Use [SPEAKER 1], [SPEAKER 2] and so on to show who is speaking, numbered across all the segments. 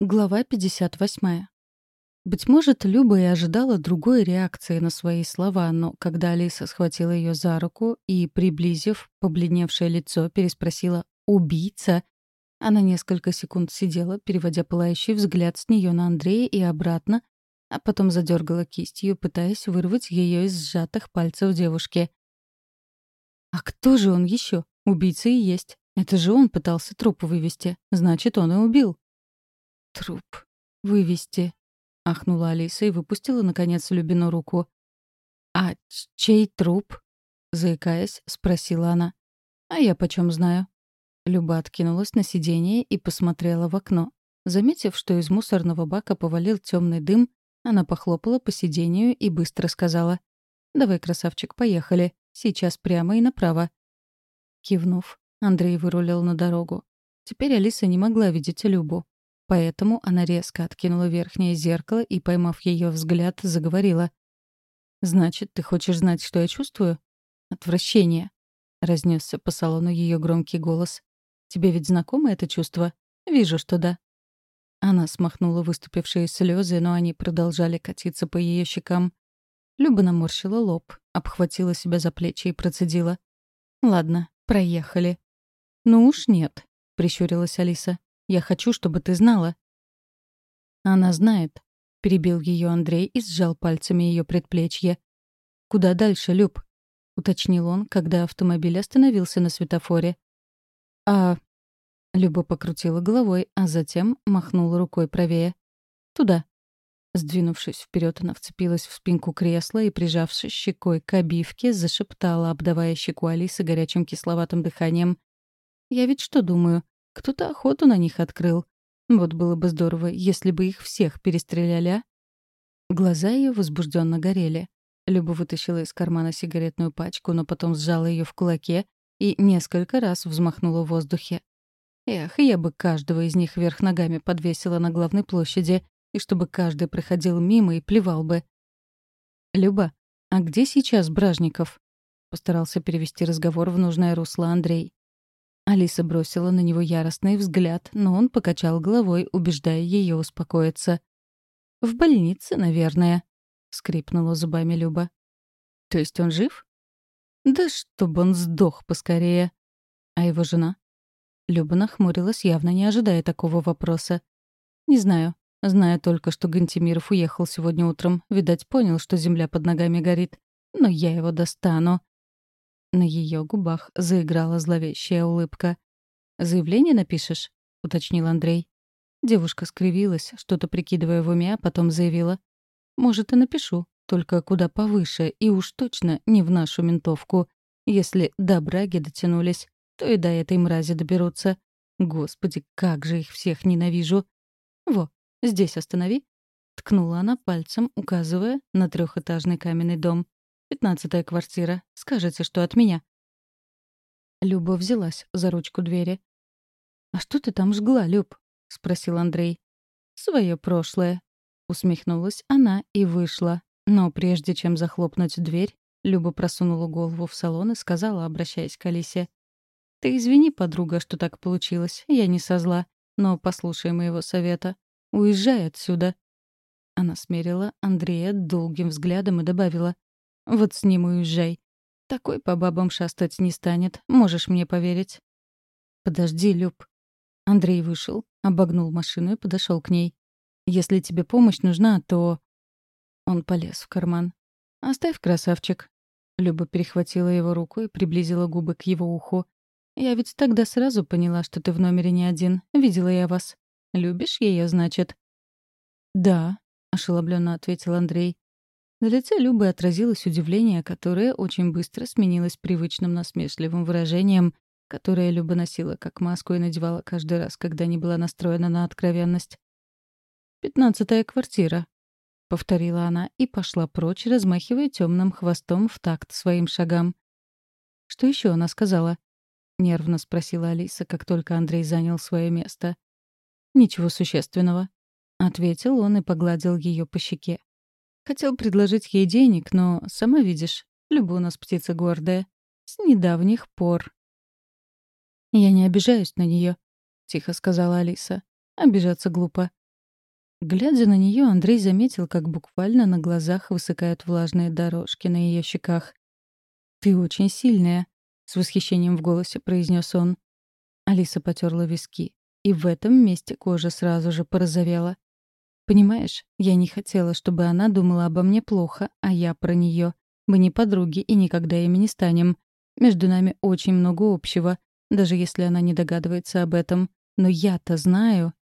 [SPEAKER 1] Глава 58. Быть может, Люба и ожидала другой реакции на свои слова, но когда Алиса схватила ее за руку и, приблизив побледневшее лицо, переспросила «Убийца?», она несколько секунд сидела, переводя пылающий взгляд с нее на Андрея и обратно, а потом задергала кистью, пытаясь вырвать ее из сжатых пальцев девушки. «А кто же он еще? Убийца и есть. Это же он пытался труп вывести. Значит, он и убил». «Труп. Вывести», — ахнула Алиса и выпустила, наконец, Любину руку. «А чей труп?» — заикаясь, спросила она. «А я почем знаю?» Люба откинулась на сиденье и посмотрела в окно. Заметив, что из мусорного бака повалил темный дым, она похлопала по сиденью и быстро сказала. «Давай, красавчик, поехали. Сейчас прямо и направо». Кивнув, Андрей вырулил на дорогу. Теперь Алиса не могла видеть Любу. Поэтому она резко откинула верхнее зеркало и, поймав ее взгляд, заговорила. «Значит, ты хочешь знать, что я чувствую?» «Отвращение», — разнесся по салону ее громкий голос. «Тебе ведь знакомо это чувство?» «Вижу, что да». Она смахнула выступившие слезы, но они продолжали катиться по ее щекам. Люба наморщила лоб, обхватила себя за плечи и процедила. «Ладно, проехали». «Ну уж нет», — прищурилась Алиса. Я хочу, чтобы ты знала». «Она знает», — перебил ее Андрей и сжал пальцами ее предплечье. «Куда дальше, Люб?» — уточнил он, когда автомобиль остановился на светофоре. «А...» — Люба покрутила головой, а затем махнула рукой правее. «Туда». Сдвинувшись вперед, она вцепилась в спинку кресла и, прижавшись щекой к обивке, зашептала, обдавая щеку Алисы горячим кисловатым дыханием. «Я ведь что думаю? Кто-то охоту на них открыл. Вот было бы здорово, если бы их всех перестреляли, а? Глаза ее возбужденно горели. Люба вытащила из кармана сигаретную пачку, но потом сжала ее в кулаке и несколько раз взмахнула в воздухе. Эх, я бы каждого из них вверх ногами подвесила на главной площади, и чтобы каждый проходил мимо и плевал бы. «Люба, а где сейчас Бражников?» Постарался перевести разговор в нужное русло Андрей. Алиса бросила на него яростный взгляд, но он покачал головой, убеждая ее успокоиться. «В больнице, наверное», — скрипнула зубами Люба. «То есть он жив?» «Да чтобы он сдох поскорее». «А его жена?» Люба нахмурилась, явно не ожидая такого вопроса. «Не знаю. Знаю только, что Гантимиров уехал сегодня утром. Видать, понял, что земля под ногами горит. Но я его достану. На ее губах заиграла зловещая улыбка. «Заявление напишешь?» — уточнил Андрей. Девушка скривилась, что-то прикидывая в уме, а потом заявила. «Может, и напишу, только куда повыше, и уж точно не в нашу ментовку. Если до браги дотянулись, то и до этой мрази доберутся. Господи, как же их всех ненавижу!» «Во, здесь останови!» — ткнула она пальцем, указывая на трехэтажный каменный дом. Пятнадцатая квартира. Скажете, что от меня». Люба взялась за ручку двери. «А что ты там жгла, Люб?» — спросил Андрей. «Своё прошлое». Усмехнулась она и вышла. Но прежде чем захлопнуть дверь, Люба просунула голову в салон и сказала, обращаясь к Алисе. «Ты извини, подруга, что так получилось. Я не со зла. Но послушай моего совета. Уезжай отсюда». Она смерила Андрея долгим взглядом и добавила. Вот с ним уезжай. Такой по бабам шастать не станет, можешь мне поверить. Подожди, Люб. Андрей вышел, обогнул машину и подошел к ней. Если тебе помощь нужна, то... Он полез в карман. «Оставь, красавчик». Люба перехватила его руку и приблизила губы к его уху. «Я ведь тогда сразу поняла, что ты в номере не один. Видела я вас. Любишь ее, значит?» «Да», — ошеломленно ответил Андрей. На лице Любы отразилось удивление, которое очень быстро сменилось привычным насмешливым выражением, которое Люба носила как маску и надевала каждый раз, когда не была настроена на откровенность. «Пятнадцатая квартира», — повторила она и пошла прочь, размахивая темным хвостом в такт своим шагам. «Что еще она сказала?» — нервно спросила Алиса, как только Андрей занял свое место. «Ничего существенного», — ответил он и погладил ее по щеке. Хотел предложить ей денег, но, сама видишь, Люба у нас птица гордая. С недавних пор. «Я не обижаюсь на нее, тихо сказала Алиса. «Обижаться глупо. Глядя на нее, Андрей заметил, как буквально на глазах высыкают влажные дорожки на ее щеках. «Ты очень сильная», — с восхищением в голосе произнес он. Алиса потерла виски, и в этом месте кожа сразу же порозовела. «Понимаешь, я не хотела, чтобы она думала обо мне плохо, а я про нее. Мы не подруги и никогда ими не станем. Между нами очень много общего, даже если она не догадывается об этом. Но я-то знаю,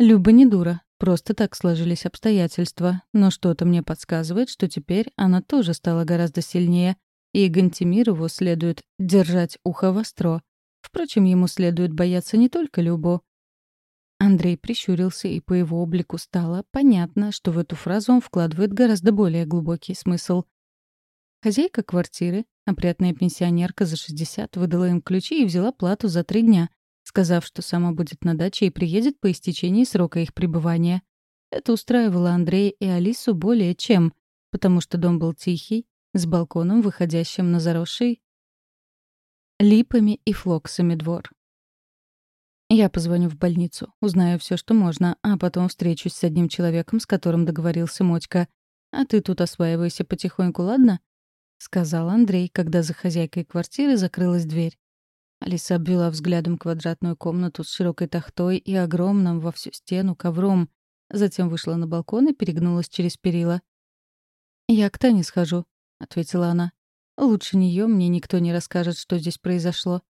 [SPEAKER 1] Люба не дура. Просто так сложились обстоятельства. Но что-то мне подсказывает, что теперь она тоже стала гораздо сильнее. И Гантимирову следует держать ухо востро. Впрочем, ему следует бояться не только Любу. Андрей прищурился, и по его облику стало понятно, что в эту фразу он вкладывает гораздо более глубокий смысл. Хозяйка квартиры, опрятная пенсионерка за 60, выдала им ключи и взяла плату за три дня, сказав, что сама будет на даче и приедет по истечении срока их пребывания. Это устраивало Андрея и Алису более чем, потому что дом был тихий, с балконом, выходящим на заросший липами и флоксами двор. Я позвоню в больницу, узнаю все, что можно, а потом встречусь с одним человеком, с которым договорился Мотька. А ты тут осваивайся потихоньку, ладно? — сказал Андрей, когда за хозяйкой квартиры закрылась дверь. Алиса обвела взглядом квадратную комнату с широкой тахтой и огромным во всю стену ковром. Затем вышла на балкон и перегнулась через перила. «Я к Тане схожу», — ответила она. «Лучше нее мне никто не расскажет, что здесь произошло».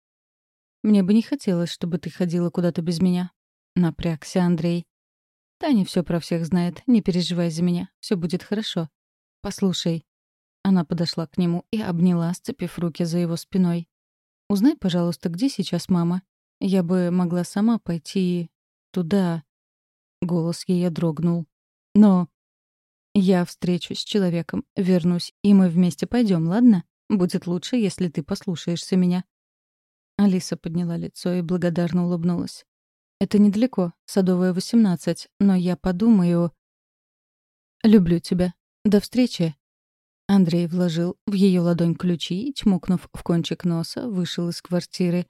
[SPEAKER 1] «Мне бы не хотелось, чтобы ты ходила куда-то без меня», — напрягся Андрей. «Таня все про всех знает, не переживай за меня, все будет хорошо. Послушай». Она подошла к нему и обняла, сцепив руки за его спиной. Узнай, пожалуйста, где сейчас мама. Я бы могла сама пойти туда. Голос ее дрогнул. Но я встречусь с человеком, вернусь, и мы вместе пойдем, ладно? Будет лучше, если ты послушаешься меня. Алиса подняла лицо и благодарно улыбнулась. «Это недалеко, Садовая, 18, но я подумаю...» «Люблю тебя. До встречи!» Андрей вложил в ее ладонь ключи и, чмокнув в кончик носа, вышел из квартиры.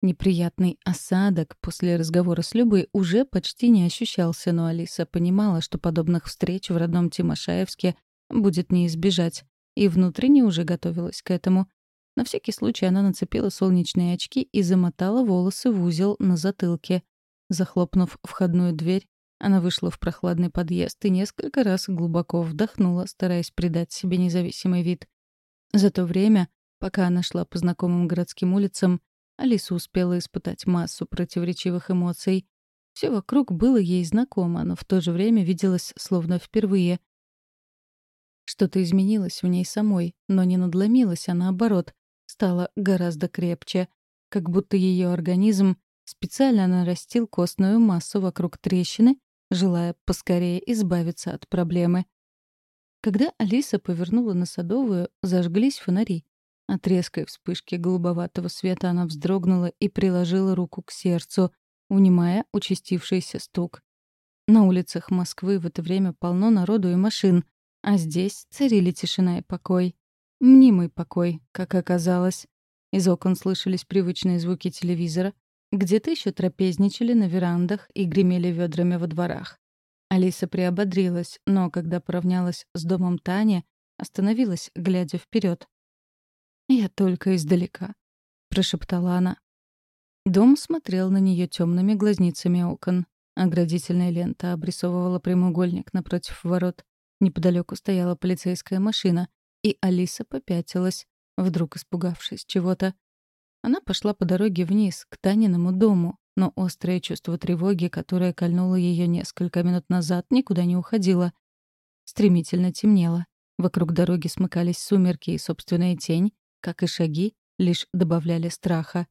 [SPEAKER 1] Неприятный осадок после разговора с Любой уже почти не ощущался, но Алиса понимала, что подобных встреч в родном Тимошаевске будет не избежать, и внутренне уже готовилась к этому. На всякий случай она нацепила солнечные очки и замотала волосы в узел на затылке. Захлопнув входную дверь, она вышла в прохладный подъезд и несколько раз глубоко вдохнула, стараясь придать себе независимый вид. За то время, пока она шла по знакомым городским улицам, Алиса успела испытать массу противоречивых эмоций. Все вокруг было ей знакомо, но в то же время виделось словно впервые. Что-то изменилось в ней самой, но не надломилось, а наоборот, стало гораздо крепче, как будто ее организм специально нарастил костную массу вокруг трещины, желая поскорее избавиться от проблемы. Когда Алиса повернула на Садовую, зажглись фонари. От резкой вспышки голубоватого света она вздрогнула и приложила руку к сердцу, унимая участившийся стук. На улицах Москвы в это время полно народу и машин, а здесь царили тишина и покой. Мнимый покой, как оказалось. Из окон слышались привычные звуки телевизора, где-то еще трапезничали на верандах и гремели ведрами во дворах. Алиса приободрилась, но когда поравнялась с домом Тани, остановилась, глядя вперед. «Я только издалека», — прошептала она. Дом смотрел на нее темными глазницами окон. Оградительная лента обрисовывала прямоугольник напротив ворот. Неподалеку стояла полицейская машина, и Алиса попятилась, вдруг испугавшись чего-то. Она пошла по дороге вниз, к Таниному дому, но острое чувство тревоги, которое кольнуло ее несколько минут назад, никуда не уходило. Стремительно темнело. Вокруг дороги смыкались сумерки, и собственная тень, как и шаги, лишь добавляли страха.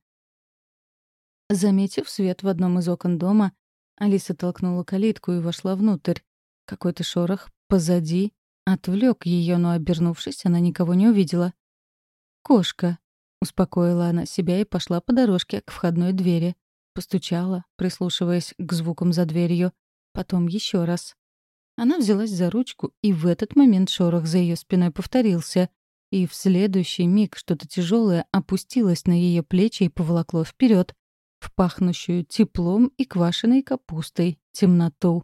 [SPEAKER 1] Заметив свет в одном из окон дома, Алиса толкнула калитку и вошла внутрь. Какой-то шорох позади отвлек ее, но, обернувшись, она никого не увидела. «Кошка», Успокоила она себя и пошла по дорожке к входной двери. Постучала, прислушиваясь к звукам за дверью. Потом еще раз. Она взялась за ручку, и в этот момент шорох за ее спиной повторился. И в следующий миг что-то тяжелое опустилось на ее плечи и поволокло вперед. в пахнущую теплом и квашеной капустой темноту.